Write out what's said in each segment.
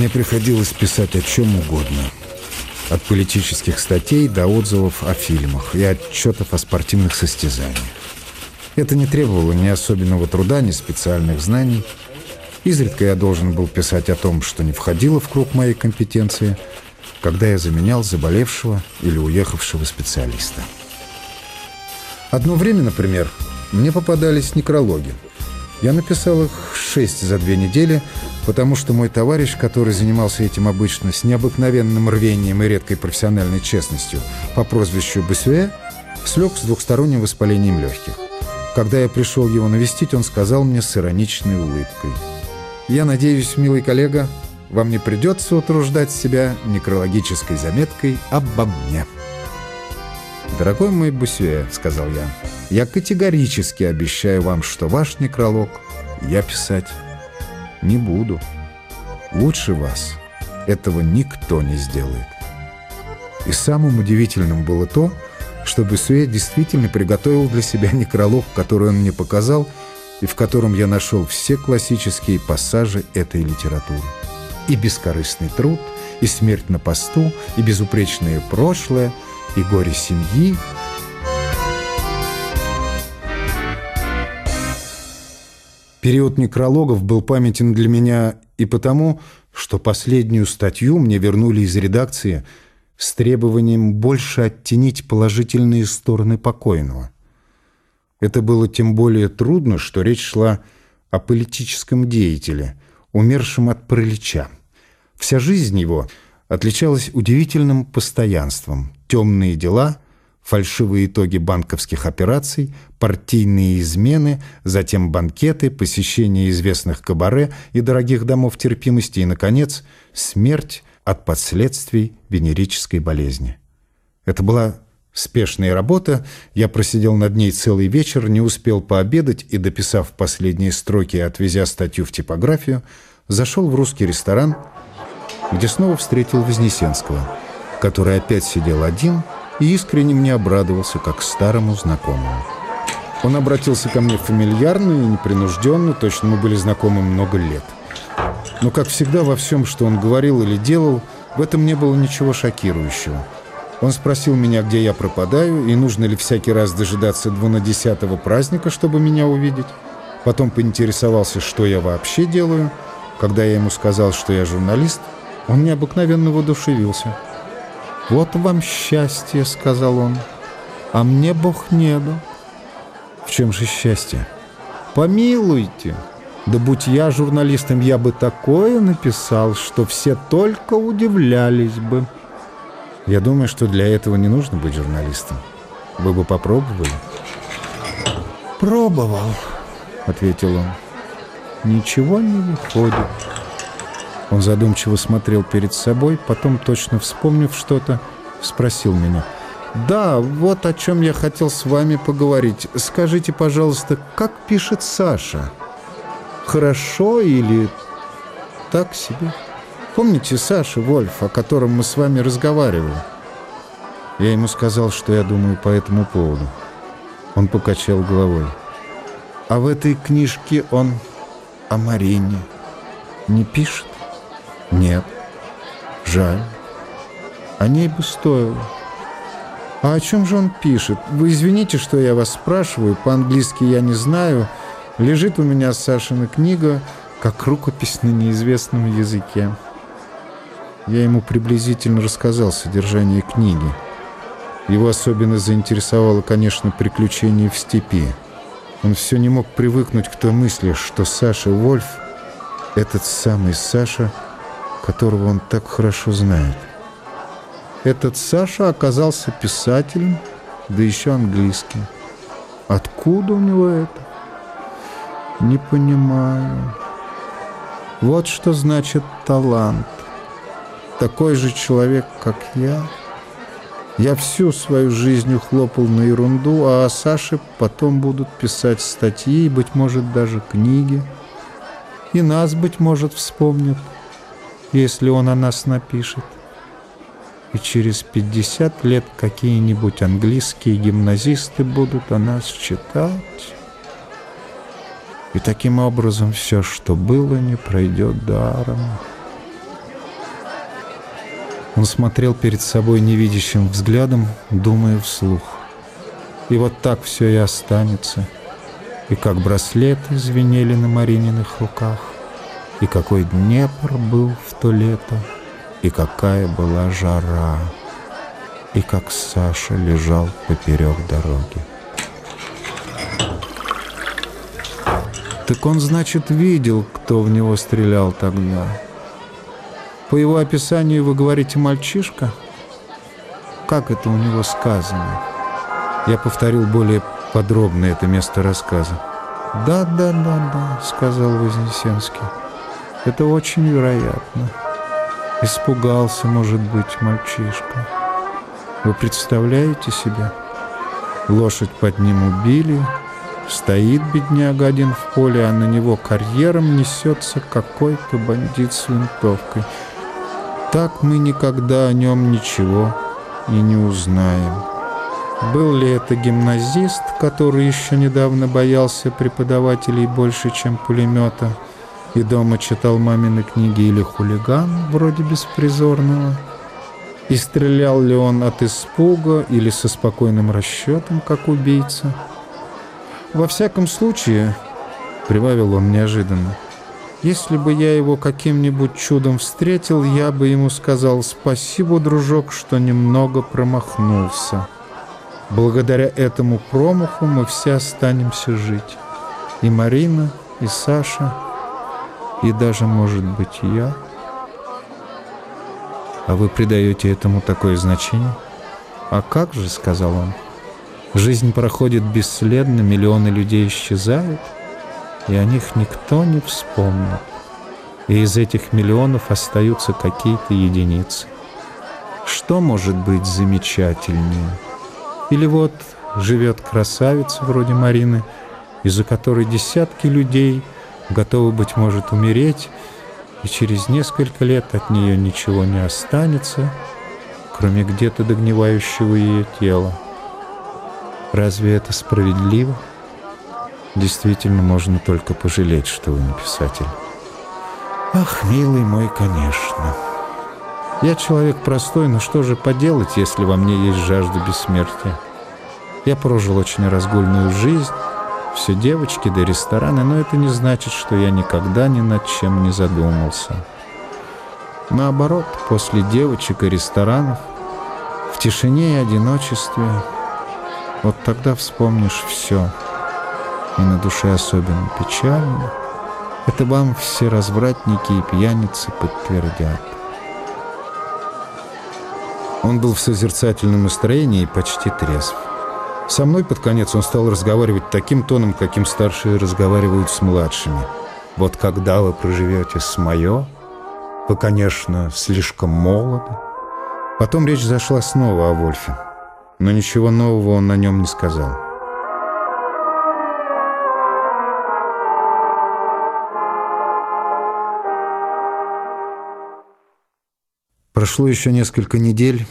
Мне приходилось писать о чем угодно. От политических статей до отзывов о фильмах и отчетов о спортивных состязаниях. Это не требовало ни особенного труда, ни специальных знаний. Изредка я должен был писать о том, что не входило в круг моей компетенции, когда я заменял заболевшего или уехавшего специалиста. Одно время, например, мне попадались некрологи. Я написал их шесть за две недели, потому что мой товарищ, который занимался этим обычно с необыкновенным рвением и редкой профессиональной честностью по прозвищу Басюэ, слег с двухсторонним воспалением легких. Когда я пришел его навестить, он сказал мне с ироничной улыбкой. «Я надеюсь, милый коллега, вам не придется утруждать себя некрологической заметкой обо мне». «Дорогой мой Бусюэ», — сказал я, — «я категорически обещаю вам, что ваш некролог я писать не буду. Лучше вас этого никто не сделает». И самым удивительным было то, что Бусюэ действительно приготовил для себя некролог, который он мне показал, и в котором я нашел все классические пассажи этой литературы. И бескорыстный труд, и смерть на посту, и безупречное прошлое — и горе семьи. Период некрологов был памятен для меня и потому, что последнюю статью мне вернули из редакции с требованием больше оттенить положительные стороны покойного. Это было тем более трудно, что речь шла о политическом деятеле, умершем от паралича. Вся жизнь его отличалась удивительным постоянством – темные дела, фальшивые итоги банковских операций, партийные измены, затем банкеты, посещение известных кабаре и дорогих домов терпимости и, наконец, смерть от последствий венерической болезни. Это была спешная работа, я просидел над ней целый вечер, не успел пообедать и, дописав последние строки и отвезя статью в типографию, зашел в русский ресторан, где снова встретил Вознесенского – который опять сидел один и искренне мне обрадовался, как старому знакомому. Он обратился ко мне фамильярно и непринужденно, точно мы были знакомы много лет. Но, как всегда, во всем, что он говорил или делал, в этом не было ничего шокирующего. Он спросил меня, где я пропадаю, и нужно ли всякий раз дожидаться двунадесятого праздника, чтобы меня увидеть. Потом поинтересовался, что я вообще делаю. Когда я ему сказал, что я журналист, он необыкновенно воодушевился. «Вот вам счастье», — сказал он, — «а мне Бог не дал». «В чем же счастье?» «Помилуйте, да будь я журналистом, я бы такое написал, что все только удивлялись бы». «Я думаю, что для этого не нужно быть журналистом. Вы бы попробовали?» «Пробовал», — ответил он. «Ничего не выходит». Он задумчиво смотрел перед собой, потом, точно вспомнив что-то, спросил меня. «Да, вот о чем я хотел с вами поговорить. Скажите, пожалуйста, как пишет Саша? Хорошо или так себе? Помните Саша Вольф, о котором мы с вами разговаривали?» Я ему сказал, что я думаю по этому поводу. Он покачал головой. «А в этой книжке он о Марине не пишет?» Нет. Жаль. О ней бы стоило. А о чем же он пишет? Вы извините, что я вас спрашиваю. По-английски я не знаю. Лежит у меня Сашина книга, как рукопись на неизвестном языке. Я ему приблизительно рассказал содержание книги. Его особенно заинтересовало, конечно, приключение в степи. Он все не мог привыкнуть к той мысли, что Саша Вольф, этот самый Саша – которого он так хорошо знает. Этот Саша оказался писателем, да еще английским. Откуда у него это? Не понимаю. Вот что значит талант. Такой же человек, как я. Я всю свою жизнь ухлопал на ерунду, а о Саше потом будут писать статьи быть может, даже книги. И нас, быть может, вспомнят если он о нас напишет. И через 50 лет какие-нибудь английские гимназисты будут о нас читать. И таким образом все, что было, не пройдет даром. Он смотрел перед собой невидящим взглядом, думая вслух. И вот так все и останется. И как браслеты звенели на Марининых руках, и какой Днепр был в то лето, и какая была жара, и как Саша лежал поперек дороги. Так он, значит, видел, кто в него стрелял тогда. По его описанию вы говорите «мальчишка»? Как это у него сказано? Я повторил более подробно это место рассказа. «Да, да, да, да», — сказал Вознесенский. «Это очень вероятно. Испугался, может быть, мальчишка. Вы представляете себе? Лошадь под ним убили, стоит бедняга один в поле, а на него карьером несется какой-то бандит с винтовкой. Так мы никогда о нем ничего и не узнаем». Был ли это гимназист, который еще недавно боялся преподавателей больше, чем пулемета, и дома читал мамины книги, или хулиган, вроде беспризорного? И стрелял ли он от испуга или со спокойным расчетом, как убийца? Во всяком случае, прибавил он неожиданно, если бы я его каким-нибудь чудом встретил, я бы ему сказал «Спасибо, дружок, что немного промахнулся». Благодаря этому промаху мы все останемся жить. И Марина, и Саша, и даже, может быть, я. А вы придаете этому такое значение? А как же, сказал он, жизнь проходит бесследно, миллионы людей исчезают, и о них никто не вспомнит. И из этих миллионов остаются какие-то единицы. Что может быть замечательнее? Или вот живет красавица вроде Марины, из-за которой десятки людей готовы, быть может, умереть, и через несколько лет от нее ничего не останется, кроме где-то догнивающего ее тела. Разве это справедливо? Действительно, можно только пожалеть, что вы не писатель. Ах, милый мой, конечно. Я человек простой, но что же поделать, если во мне есть жажда бессмертия? Я прожил очень разгульную жизнь, все девочки да рестораны, но это не значит, что я никогда ни над чем не задумался. Наоборот, после девочек и ресторанов, в тишине и одиночестве, вот тогда вспомнишь все, и на душе особенно печально. Это вам все развратники и пьяницы подтвердят. Он был в созерцательном настроении и почти трезв. Со мной под конец он стал разговаривать таким тоном, каким старшие разговаривают с младшими. «Вот когда вы проживете с мое, вы, конечно, слишком молоды». Потом речь зашла снова о Вольфе, но ничего нового он на нем не сказал. Прошло еще несколько недель,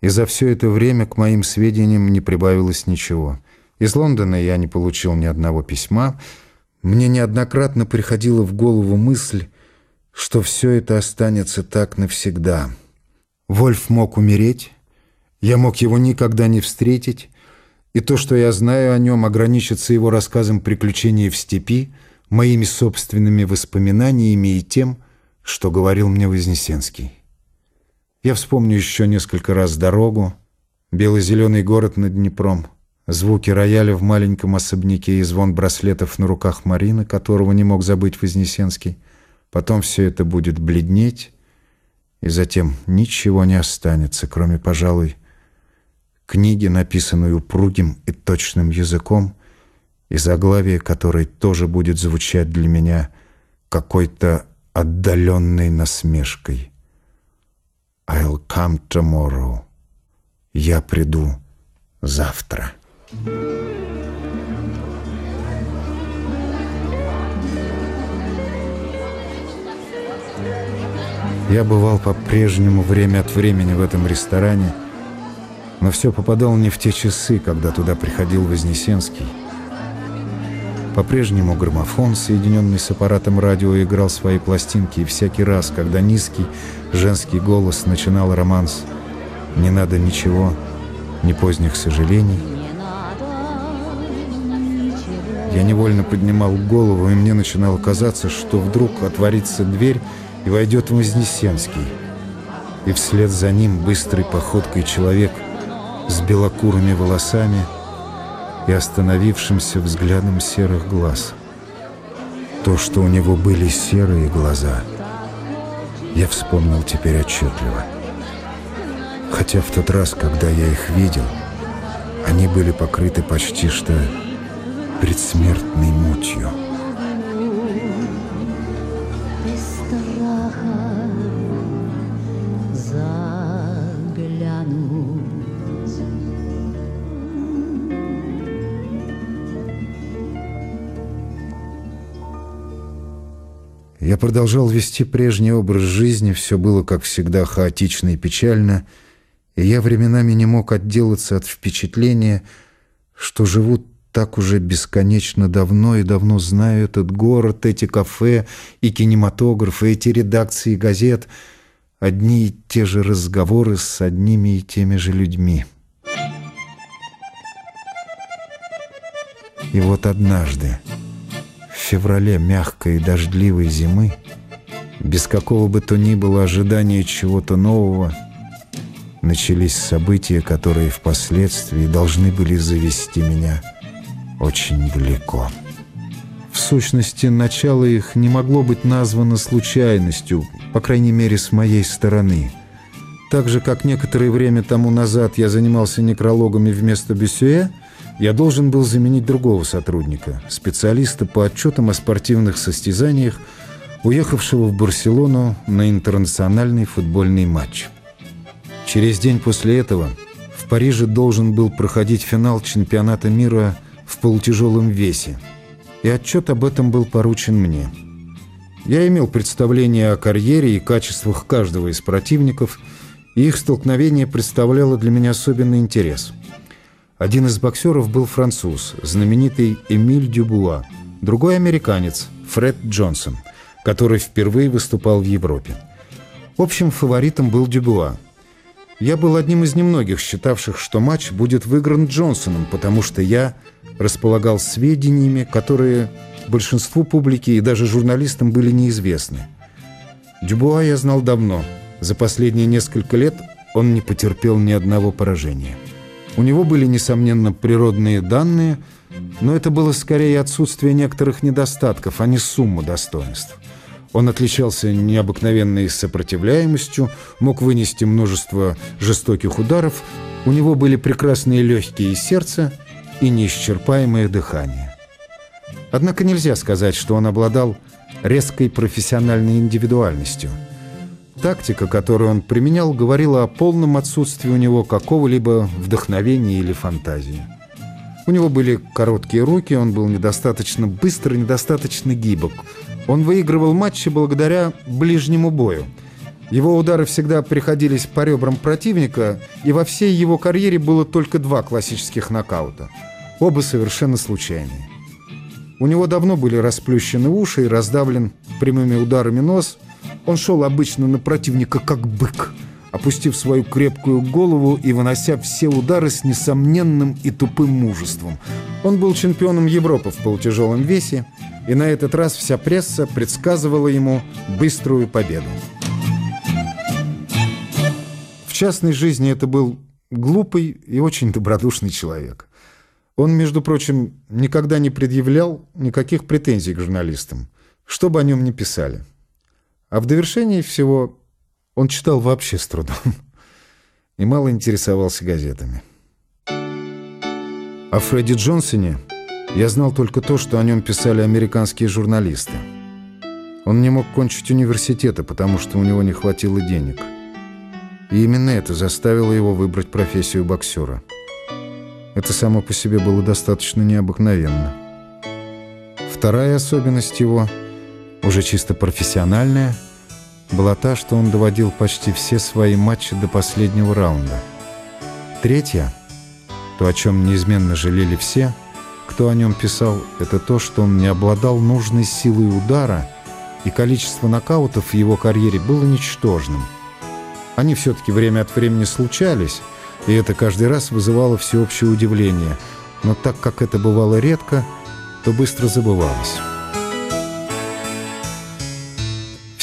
и за все это время к моим сведениям не прибавилось ничего. Из Лондона я не получил ни одного письма. Мне неоднократно приходила в голову мысль, что все это останется так навсегда. Вольф мог умереть, я мог его никогда не встретить, и то, что я знаю о нем, ограничится его рассказом приключений в степи, моими собственными воспоминаниями и тем, что говорил мне Вознесенский. Я вспомню еще несколько раз дорогу, бело-зеленый город над Днепром, звуки рояля в маленьком особняке и звон браслетов на руках Марины, которого не мог забыть Вознесенский. Потом все это будет бледнеть, и затем ничего не останется, кроме, пожалуй, книги, написанной упругим и точным языком, и заглавие которой тоже будет звучать для меня какой-то отдаленной насмешкой. I'll come tomorrow. Я приду завтра. Я бывал по-прежнему время от времени в этом ресторане, но все попадал не в те часы, когда туда приходил Вознесенский. По-прежнему граммофон, соединенный с аппаратом радио, играл свои пластинки, и всякий раз, когда низкий женский голос начинал романс «Не надо ничего, ни поздних сожалений», я невольно поднимал голову, и мне начинало казаться, что вдруг отворится дверь, и войдет Вознесенский. И вслед за ним быстрой походкой человек с белокурыми волосами — и остановившимся взглядом серых глаз. То, что у него были серые глаза, я вспомнил теперь отчетливо. Хотя в тот раз, когда я их видел, они были покрыты почти что предсмертной мутью. Продолжал вести прежний образ жизни, все было, как всегда, хаотично и печально, и я временами не мог отделаться от впечатления, что живу так уже бесконечно давно и давно знаю этот город, эти кафе и кинематографы, эти редакции газет, одни и те же разговоры с одними и теми же людьми. И вот однажды феврале мягкой и дождливой зимы, без какого бы то ни было ожидания чего-то нового, начались события, которые впоследствии должны были завести меня очень далеко. В сущности, начало их не могло быть названо случайностью, по крайней мере, с моей стороны. Так же, как некоторое время тому назад я занимался некрологами вместо Бюсюэ, я должен был заменить другого сотрудника, специалиста по отчетам о спортивных состязаниях, уехавшего в Барселону на интернациональный футбольный матч. Через день после этого в Париже должен был проходить финал чемпионата мира в полутяжелом весе, и отчет об этом был поручен мне. Я имел представление о карьере и качествах каждого из противников, и их столкновение представляло для меня особенный интерес – один из боксеров был француз, знаменитый Эмиль Дюбуа, другой американец, Фред Джонсон, который впервые выступал в Европе. Общим фаворитом был Дюбуа. Я был одним из немногих, считавших, что матч будет выигран Джонсоном, потому что я располагал сведениями, которые большинству публики и даже журналистам были неизвестны. Дюбуа я знал давно. За последние несколько лет он не потерпел ни одного поражения. У него были, несомненно, природные данные, но это было скорее отсутствие некоторых недостатков, а не сумма достоинств. Он отличался необыкновенной сопротивляемостью, мог вынести множество жестоких ударов, у него были прекрасные легкие сердца и неисчерпаемое дыхание. Однако нельзя сказать, что он обладал резкой профессиональной индивидуальностью – Тактика, которую он применял, говорила о полном отсутствии у него какого-либо вдохновения или фантазии. У него были короткие руки, он был недостаточно быстр и недостаточно гибок. Он выигрывал матчи благодаря ближнему бою. Его удары всегда приходились по ребрам противника, и во всей его карьере было только два классических нокаута. Оба совершенно случайные. У него давно были расплющены уши и раздавлен прямыми ударами нос – он шел обычно на противника как бык, опустив свою крепкую голову и вынося все удары с несомненным и тупым мужеством. Он был чемпионом Европы в полутяжелом весе, и на этот раз вся пресса предсказывала ему быструю победу. В частной жизни это был глупый и очень добродушный человек. Он, между прочим, никогда не предъявлял никаких претензий к журналистам, что бы о нем ни писали. А в довершении всего он читал вообще с трудом и мало интересовался газетами. О Фредди Джонсоне я знал только то, что о нем писали американские журналисты. Он не мог кончить университета, потому что у него не хватило денег. И именно это заставило его выбрать профессию боксера. Это само по себе было достаточно необыкновенно. Вторая особенность его – уже чисто профессиональная, была та, что он доводил почти все свои матчи до последнего раунда. Третья, то, о чем неизменно жалели все, кто о нем писал, это то, что он не обладал нужной силой удара, и количество нокаутов в его карьере было ничтожным. Они все-таки время от времени случались, и это каждый раз вызывало всеобщее удивление, но так как это бывало редко, то быстро забывалось.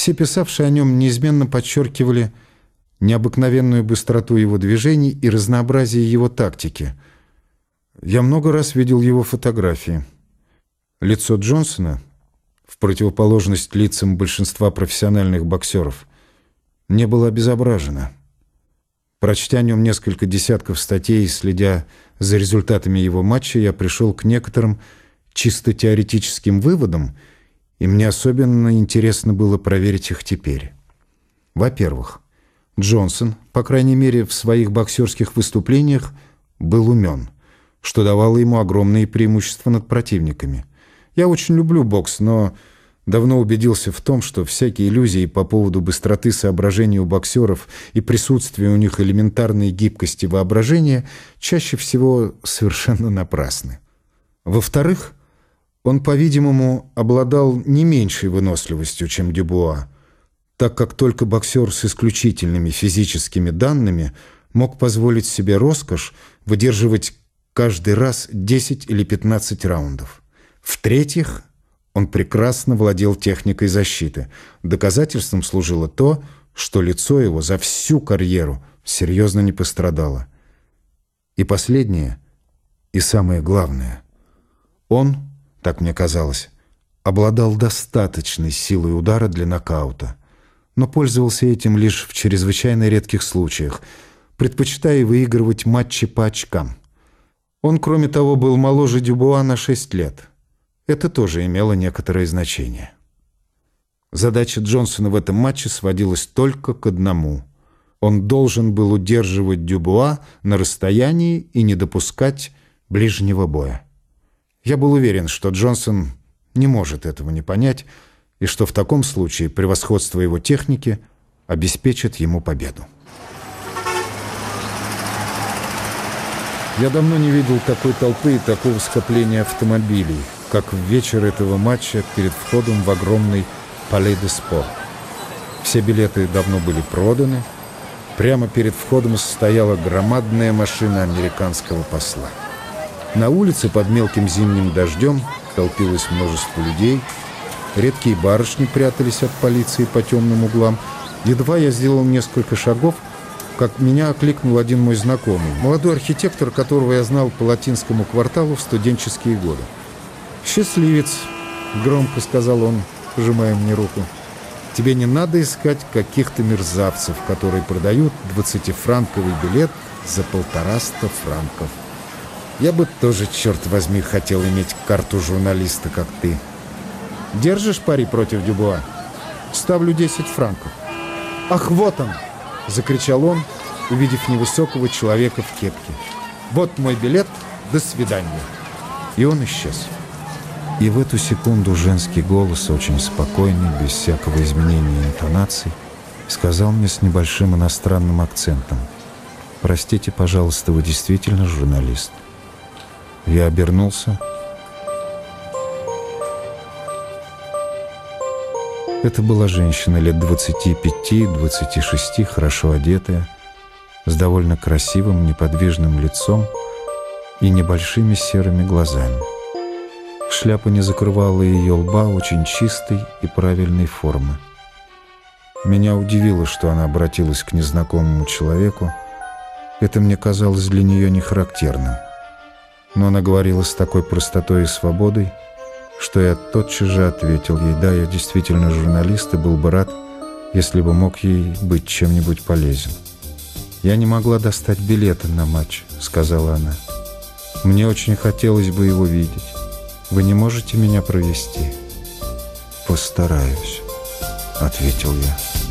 Все писавшие о нем неизменно подчеркивали необыкновенную быстроту его движений и разнообразие его тактики. Я много раз видел его фотографии. Лицо Джонсона, в противоположность лицам большинства профессиональных боксеров, не было обезображено. Прочтя о нем несколько десятков статей и следя за результатами его матча, я пришел к некоторым чисто теоретическим выводам, и мне особенно интересно было проверить их теперь. Во-первых, Джонсон, по крайней мере в своих боксерских выступлениях, был умен, что давало ему огромные преимущества над противниками. Я очень люблю бокс, но давно убедился в том, что всякие иллюзии по поводу быстроты соображения у боксеров и присутствия у них элементарной гибкости воображения чаще всего совершенно напрасны. Во-вторых, он, по-видимому, обладал не меньшей выносливостью, чем Дюбуа, так как только боксер с исключительными физическими данными мог позволить себе роскошь выдерживать каждый раз 10 или 15 раундов. В-третьих, он прекрасно владел техникой защиты. Доказательством служило то, что лицо его за всю карьеру серьезно не пострадало. И последнее, и самое главное. Он, так мне казалось, обладал достаточной силой удара для нокаута – но пользовался этим лишь в чрезвычайно редких случаях, предпочитая выигрывать матчи по очкам. Он, кроме того, был моложе Дюбуа на 6 лет. Это тоже имело некоторое значение. Задача Джонсона в этом матче сводилась только к одному. Он должен был удерживать Дюбуа на расстоянии и не допускать ближнего боя. Я был уверен, что Джонсон не может этого не понять, и что в таком случае превосходство его техники обеспечит ему победу. Я давно не видел такой толпы и такого скопления автомобилей, как в вечер этого матча перед входом в огромный Пале де Спорт. Все билеты давно были проданы. Прямо перед входом стояла громадная машина американского посла. На улице под мелким зимним дождем толпилось множество людей – Редкие барышни прятались от полиции по темным углам. Едва я сделал несколько шагов, как меня окликнул один мой знакомый, молодой архитектор, которого я знал по латинскому кварталу в студенческие годы. «Счастливец», — громко сказал он, пожимая мне руку. «Тебе не надо искать каких-то мерзавцев, которые продают двадцатифранковый билет за полтораста франков. Я бы тоже, черт возьми, хотел иметь карту журналиста, как ты». Держишь пари против Дюбуа? Ставлю 10 франков. Ах, вот он! Закричал он, увидев невысокого человека в кепке. Вот мой билет, до свидания. И он исчез. И в эту секунду женский голос, очень спокойный, без всякого изменения интонаций, сказал мне с небольшим иностранным акцентом. «Простите, пожалуйста, вы действительно журналист?» Я обернулся Это была женщина лет 25-26, хорошо одетая, с довольно красивым, неподвижным лицом и небольшими серыми глазами. Шляпа не закрывала ее лба очень чистой и правильной формы. Меня удивило, что она обратилась к незнакомому человеку. Это мне казалось для нее нехарактерным. Но она говорила с такой простотой и свободой, что я тотчас же ответил ей, да, я действительно журналист и был бы рад, если бы мог ей быть чем-нибудь полезен. «Я не могла достать билета на матч», — сказала она. «Мне очень хотелось бы его видеть. Вы не можете меня провести?» «Постараюсь», — ответил я.